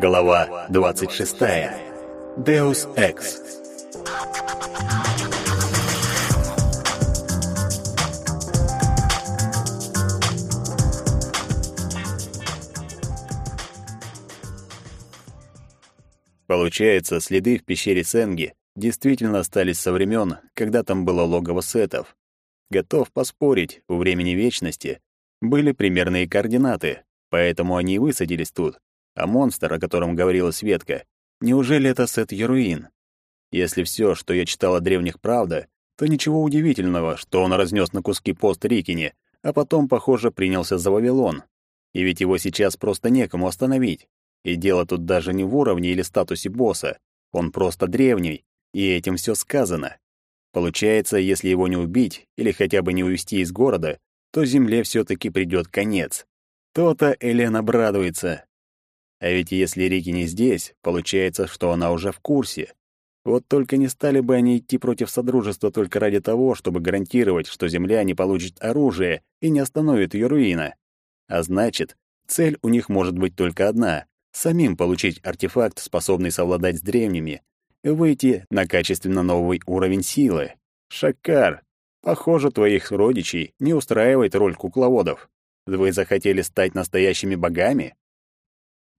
Глава 26. Deus Ex. Получается, следы в пещере Сенги действительно остались со времен, когда там было логово сетов. Готов поспорить, у времени вечности были примерные координаты, поэтому они и высадились тут. А монстр, о котором говорила Светка, неужели это Сет Яруин? Если все, что я читал о древних, правда, то ничего удивительного, что он разнес на куски пост Рикини, а потом, похоже, принялся за Вавилон. И ведь его сейчас просто некому остановить. И дело тут даже не в уровне или статусе босса. Он просто древний, и этим все сказано. Получается, если его не убить или хотя бы не увести из города, то земле все таки придет конец. То-то Элен обрадуется, а ведь если Рики не здесь, получается, что она уже в курсе. Вот только не стали бы они идти против Содружества только ради того, чтобы гарантировать, что Земля не получит оружие и не остановит ее руина. А значит, цель у них может быть только одна — самим получить артефакт, способный совладать с древними, и выйти на качественно новый уровень силы. Шакар, похоже, твоих родичей не устраивает роль кукловодов. Вы захотели стать настоящими богами?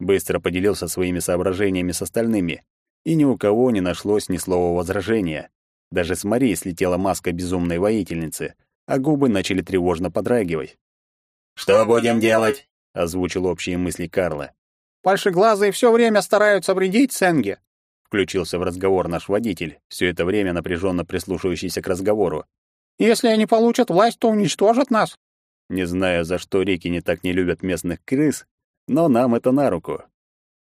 Быстро поделился своими соображениями с остальными, и ни у кого не нашлось ни слова возражения. Даже с Марией слетела маска безумной воительницы, а губы начали тревожно подрагивать. «Что будем делать?» — озвучил общие мысли Карла. «Большеглазые все время стараются вредить Сенге», — включился в разговор наш водитель, все это время напряженно прислушивающийся к разговору. «Если они получат власть, то уничтожат нас». Не знаю, за что реки не так не любят местных крыс, но нам это на руку.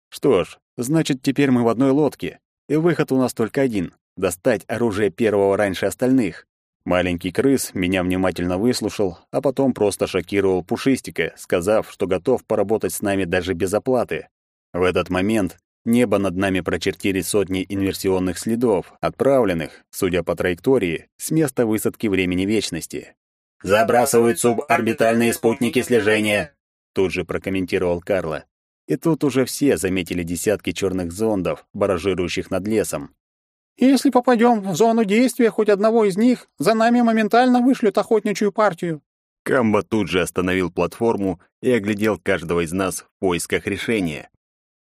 Что ж, значит, теперь мы в одной лодке, и выход у нас только один — достать оружие первого раньше остальных. Маленький крыс меня внимательно выслушал, а потом просто шокировал Пушистика, сказав, что готов поработать с нами даже без оплаты. В этот момент небо над нами прочертили сотни инверсионных следов, отправленных, судя по траектории, с места высадки времени вечности. «Забрасывают суборбитальные спутники слежения», тут же прокомментировал Карло. И тут уже все заметили десятки черных зондов, баражирующих над лесом. «Если попадем в зону действия хоть одного из них, за нами моментально вышлют охотничью партию». Камба тут же остановил платформу и оглядел каждого из нас в поисках решения.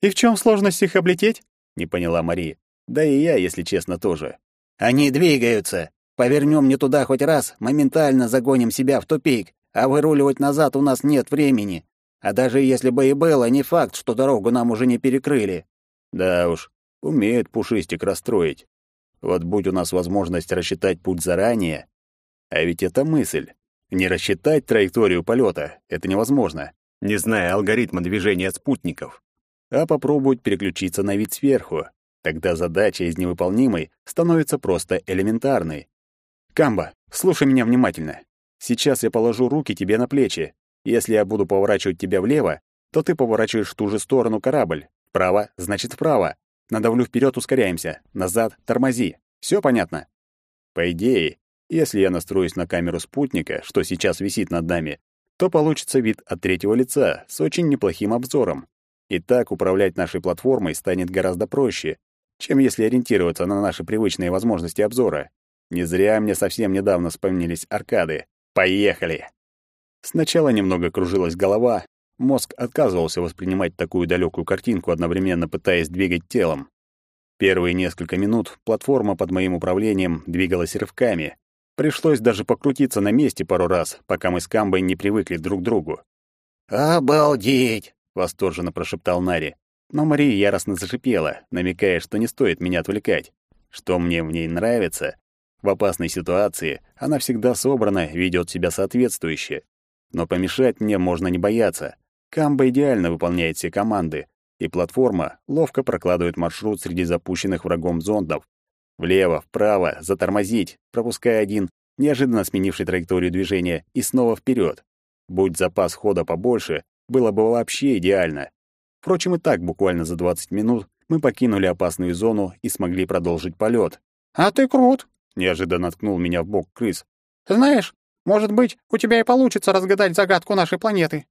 «И в чем сложность их облететь?» — не поняла Мария. Да и я, если честно, тоже. «Они двигаются. Повернем не туда хоть раз, моментально загоним себя в тупик а выруливать назад у нас нет времени. А даже если бы и было, не факт, что дорогу нам уже не перекрыли. Да уж, умеет Пушистик расстроить. Вот будь у нас возможность рассчитать путь заранее. А ведь это мысль. Не рассчитать траекторию полета — это невозможно, не зная алгоритма движения спутников. А попробовать переключиться на вид сверху. Тогда задача из невыполнимой становится просто элементарной. Камба, слушай меня внимательно. Сейчас я положу руки тебе на плечи. Если я буду поворачивать тебя влево, то ты поворачиваешь в ту же сторону корабль. Вправо — значит вправо. Надавлю вперед, ускоряемся. Назад — тормози. Все понятно? По идее, если я настроюсь на камеру спутника, что сейчас висит над нами, то получится вид от третьего лица с очень неплохим обзором. И так управлять нашей платформой станет гораздо проще, чем если ориентироваться на наши привычные возможности обзора. Не зря мне совсем недавно вспомнились аркады. Поехали! Сначала немного кружилась голова, мозг отказывался воспринимать такую далекую картинку, одновременно пытаясь двигать телом. Первые несколько минут платформа под моим управлением двигалась рывками. Пришлось даже покрутиться на месте пару раз, пока мы с Камбой не привыкли друг к другу. «Обалдеть!» — восторженно прошептал Нари. Но Мария яростно зашипела, намекая, что не стоит меня отвлекать. Что мне в ней нравится, в опасной ситуации она всегда собрана, ведет себя соответствующе. Но помешать мне можно не бояться. Камба идеально выполняет все команды, и платформа ловко прокладывает маршрут среди запущенных врагом зондов. Влево, вправо, затормозить, пропуская один, неожиданно сменивший траекторию движения, и снова вперед. Будь запас хода побольше, было бы вообще идеально. Впрочем, и так буквально за 20 минут мы покинули опасную зону и смогли продолжить полет. «А ты крут!» Неожиданно ткнул меня в бок крыс. «Знаешь, может быть, у тебя и получится разгадать загадку нашей планеты».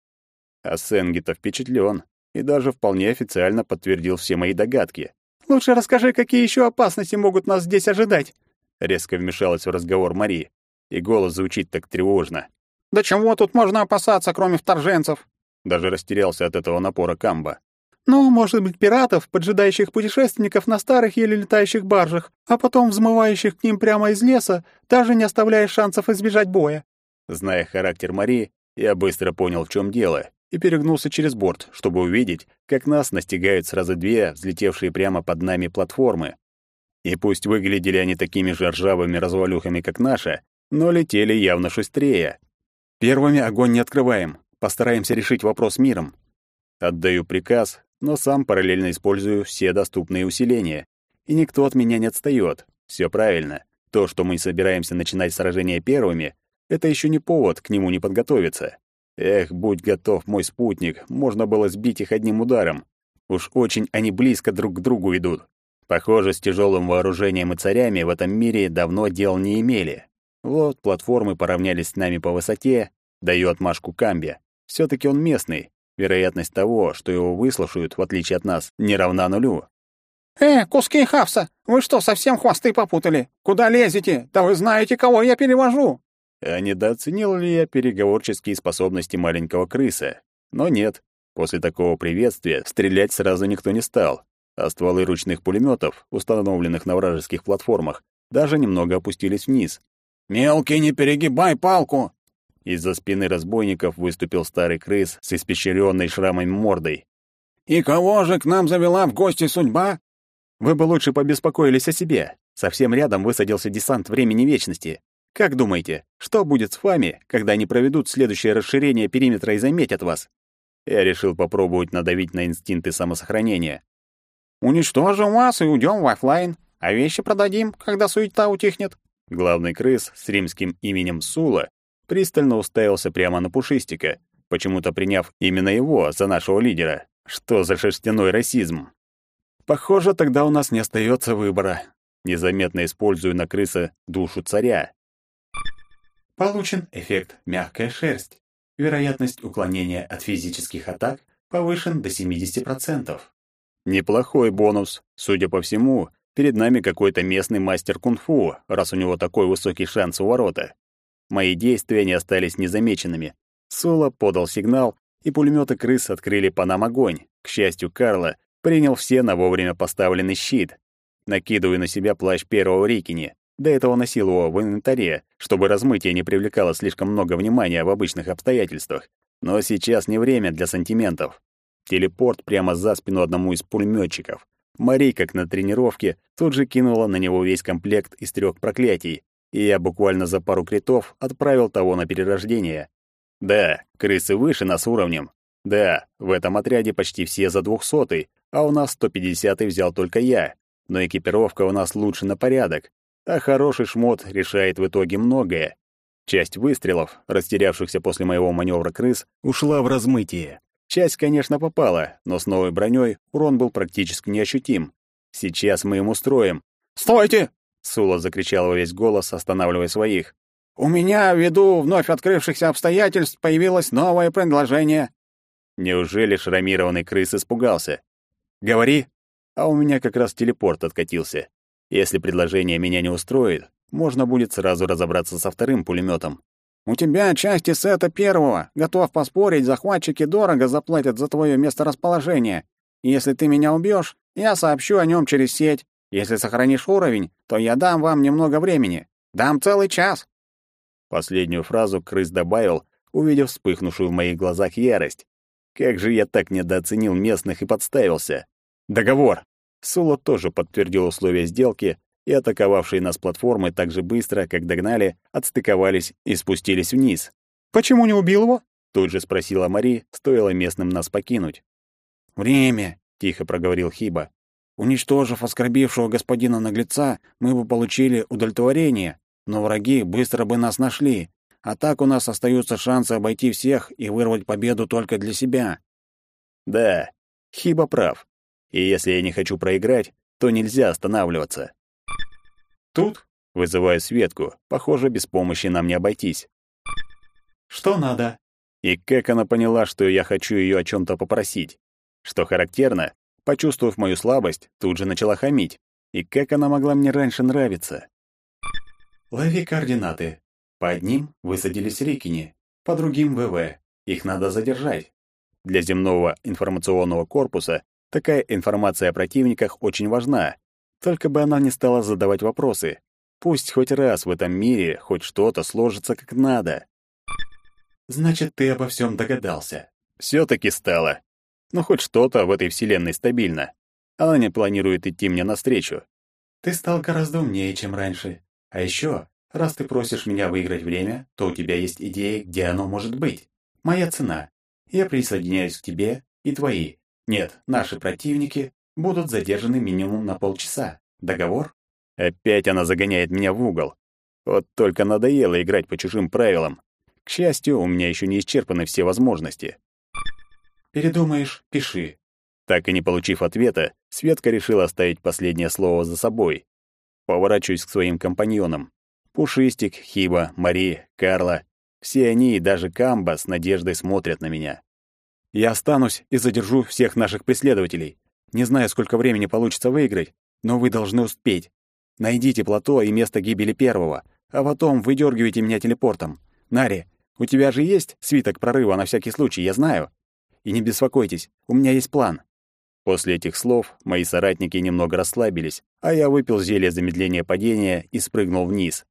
А Сенги-то впечатлен. и даже вполне официально подтвердил все мои догадки. «Лучше расскажи, какие еще опасности могут нас здесь ожидать?» Резко вмешалась в разговор Мари, и голос звучит так тревожно. «Да чего тут можно опасаться, кроме вторженцев?» Даже растерялся от этого напора Камба. «Ну, может быть, пиратов, поджидающих путешественников на старых еле летающих баржах, а потом взмывающих к ним прямо из леса, даже не оставляя шансов избежать боя». Зная характер Мари, я быстро понял, в чем дело, и перегнулся через борт, чтобы увидеть, как нас настигают сразу две взлетевшие прямо под нами платформы. И пусть выглядели они такими же ржавыми развалюхами, как наша, но летели явно шустрее. Первыми огонь не открываем, постараемся решить вопрос миром. Отдаю приказ, но сам параллельно использую все доступные усиления. И никто от меня не отстаёт. Всё правильно. То, что мы собираемся начинать сражение первыми, это ещё не повод к нему не подготовиться. Эх, будь готов, мой спутник, можно было сбить их одним ударом. Уж очень они близко друг к другу идут. Похоже, с тяжелым вооружением и царями в этом мире давно дел не имели. Вот платформы поравнялись с нами по высоте, даю отмашку Камбе. все таки он местный. Вероятность того, что его выслушают, в отличие от нас, не равна нулю. «Э, куски хавса, вы что, совсем хвосты попутали? Куда лезете? Да вы знаете, кого я перевожу!» А недооценил ли я переговорческие способности маленького крыса? Но нет. После такого приветствия стрелять сразу никто не стал, а стволы ручных пулеметов, установленных на вражеских платформах, даже немного опустились вниз. «Мелкий, не перегибай палку!» Из-за спины разбойников выступил старый крыс с испещренной шрамами мордой. «И кого же к нам завела в гости судьба?» «Вы бы лучше побеспокоились о себе. Совсем рядом высадился десант времени вечности. Как думаете, что будет с вами, когда они проведут следующее расширение периметра и заметят вас? Я решил попробовать надавить на инстинкты самосохранения. Уничтожим вас и уйдем в офлайн, а вещи продадим, когда суета утихнет. Главный крыс с римским именем Сула пристально уставился прямо на Пушистика, почему-то приняв именно его за нашего лидера. Что за шерстяной расизм? Похоже, тогда у нас не остается выбора. Незаметно использую на крыса душу царя. Получен эффект «мягкая шерсть». Вероятность уклонения от физических атак повышен до 70%. Неплохой бонус. Судя по всему, перед нами какой-то местный мастер кунг-фу, раз у него такой высокий шанс у ворота. Мои действия не остались незамеченными. Соло подал сигнал, и пулеметы крыс открыли по нам огонь. К счастью, Карла принял все на вовремя поставленный щит. Накидываю на себя плащ первого Рикини. До этого носил его в инвентаре, чтобы размытие не привлекало слишком много внимания в обычных обстоятельствах. Но сейчас не время для сантиментов. Телепорт прямо за спину одному из пулеметчиков. Мари, как на тренировке, тут же кинула на него весь комплект из трех проклятий, и я буквально за пару критов отправил того на перерождение. Да, крысы выше нас уровнем. Да, в этом отряде почти все за двухсотый, а у нас 150-й взял только я. Но экипировка у нас лучше на порядок, а хороший шмот решает в итоге многое. Часть выстрелов, растерявшихся после моего маневра крыс, ушла в размытие. Часть, конечно, попала, но с новой броней урон был практически неощутим. Сейчас мы им устроим. «Стойте!» — Сула закричал во весь голос, останавливая своих. «У меня, ввиду вновь открывшихся обстоятельств, появилось новое предложение». Неужели шрамированный крыс испугался? «Говори!» А у меня как раз телепорт откатился. Если предложение меня не устроит, можно будет сразу разобраться со вторым пулеметом. «У тебя части сета первого. Готов поспорить, захватчики дорого заплатят за твое месторасположение. Если ты меня убьешь, я сообщу о нем через сеть. Если сохранишь уровень, то я дам вам немного времени. Дам целый час». Последнюю фразу крыс добавил, увидев вспыхнувшую в моих глазах ярость. Как же я так недооценил местных и подставился. Договор. Сула тоже подтвердил условия сделки, и атаковавшие нас платформы так же быстро, как догнали, отстыковались и спустились вниз. «Почему не убил его?» — тут же спросила Мари, стоило местным нас покинуть. «Время», — тихо проговорил Хиба. «Уничтожив оскорбившего господина наглеца, мы бы получили удовлетворение, но враги быстро бы нас нашли, а так у нас остаются шансы обойти всех и вырвать победу только для себя». «Да, Хиба прав. И если я не хочу проиграть, то нельзя останавливаться. Тут, вызывая Светку, похоже, без помощи нам не обойтись. Что надо? И как она поняла, что я хочу ее о чем то попросить? Что характерно, почувствовав мою слабость, тут же начала хамить. И как она могла мне раньше нравиться? Лови координаты. По одним высадились Рикини, по другим — ВВ. Их надо задержать. Для земного информационного корпуса такая информация о противниках очень важна. Только бы она не стала задавать вопросы. Пусть хоть раз в этом мире хоть что-то сложится как надо. Значит, ты обо всем догадался. Все-таки стало. Но хоть что-то в этой вселенной стабильно. Она не планирует идти мне навстречу. Ты стал гораздо умнее, чем раньше. А еще, раз ты просишь меня выиграть время, то у тебя есть идея, где оно может быть. Моя цена. Я присоединяюсь к тебе и твои. Нет, наши противники будут задержаны минимум на полчаса. Договор? Опять она загоняет меня в угол. Вот только надоело играть по чужим правилам. К счастью, у меня еще не исчерпаны все возможности. Передумаешь — пиши. Так и не получив ответа, Светка решила оставить последнее слово за собой. Поворачиваюсь к своим компаньонам. Пушистик, Хиба, Мари, Карла. Все они и даже Камба с надеждой смотрят на меня. Я останусь и задержу всех наших преследователей. Не знаю, сколько времени получится выиграть, но вы должны успеть. Найдите плато и место гибели первого, а потом выдергивайте меня телепортом. Нари, у тебя же есть свиток прорыва на всякий случай, я знаю. И не беспокойтесь, у меня есть план». После этих слов мои соратники немного расслабились, а я выпил зелье замедления падения и спрыгнул вниз.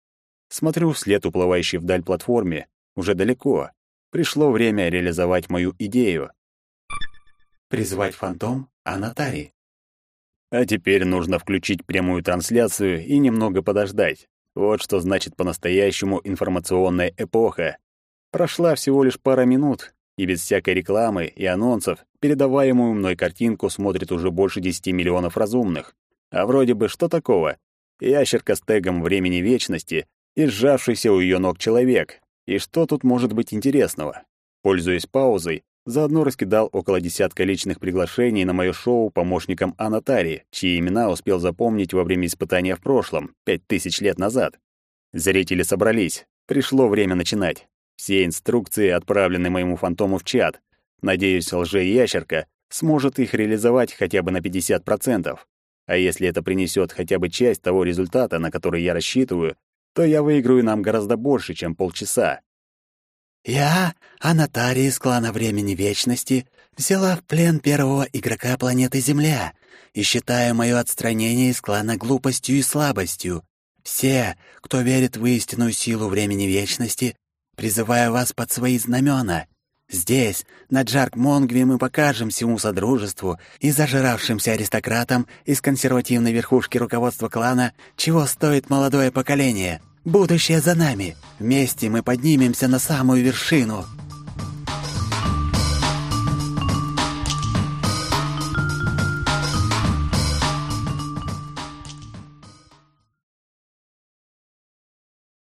Смотрю вслед уплывающей вдаль платформе. Уже далеко. Пришло время реализовать мою идею. Призвать фантом Анатари. А теперь нужно включить прямую трансляцию и немного подождать. Вот что значит по-настоящему информационная эпоха. Прошла всего лишь пара минут, и без всякой рекламы и анонсов передаваемую мной картинку смотрит уже больше 10 миллионов разумных. А вроде бы что такого? Ящерка с тегом времени вечности и сжавшийся у ее ног человек. И что тут может быть интересного? Пользуясь паузой, заодно раскидал около десятка личных приглашений на мое шоу помощникам Анатари, чьи имена успел запомнить во время испытания в прошлом, пять тысяч лет назад. Зрители собрались. Пришло время начинать. Все инструкции отправлены моему фантому в чат. Надеюсь, лже-ящерка сможет их реализовать хотя бы на 50%. А если это принесет хотя бы часть того результата, на который я рассчитываю, то я выиграю нам гораздо больше, чем полчаса. «Я, Анатария из клана Времени Вечности, взяла в плен первого игрока планеты Земля и считаю мое отстранение из клана глупостью и слабостью. Все, кто верит в истинную силу Времени Вечности, Призываю вас под свои знамена. Здесь, на Джарк-Монгве, мы покажем всему Содружеству и зажиравшимся аристократам из консервативной верхушки руководства клана, чего стоит молодое поколение. Будущее за нами. Вместе мы поднимемся на самую вершину».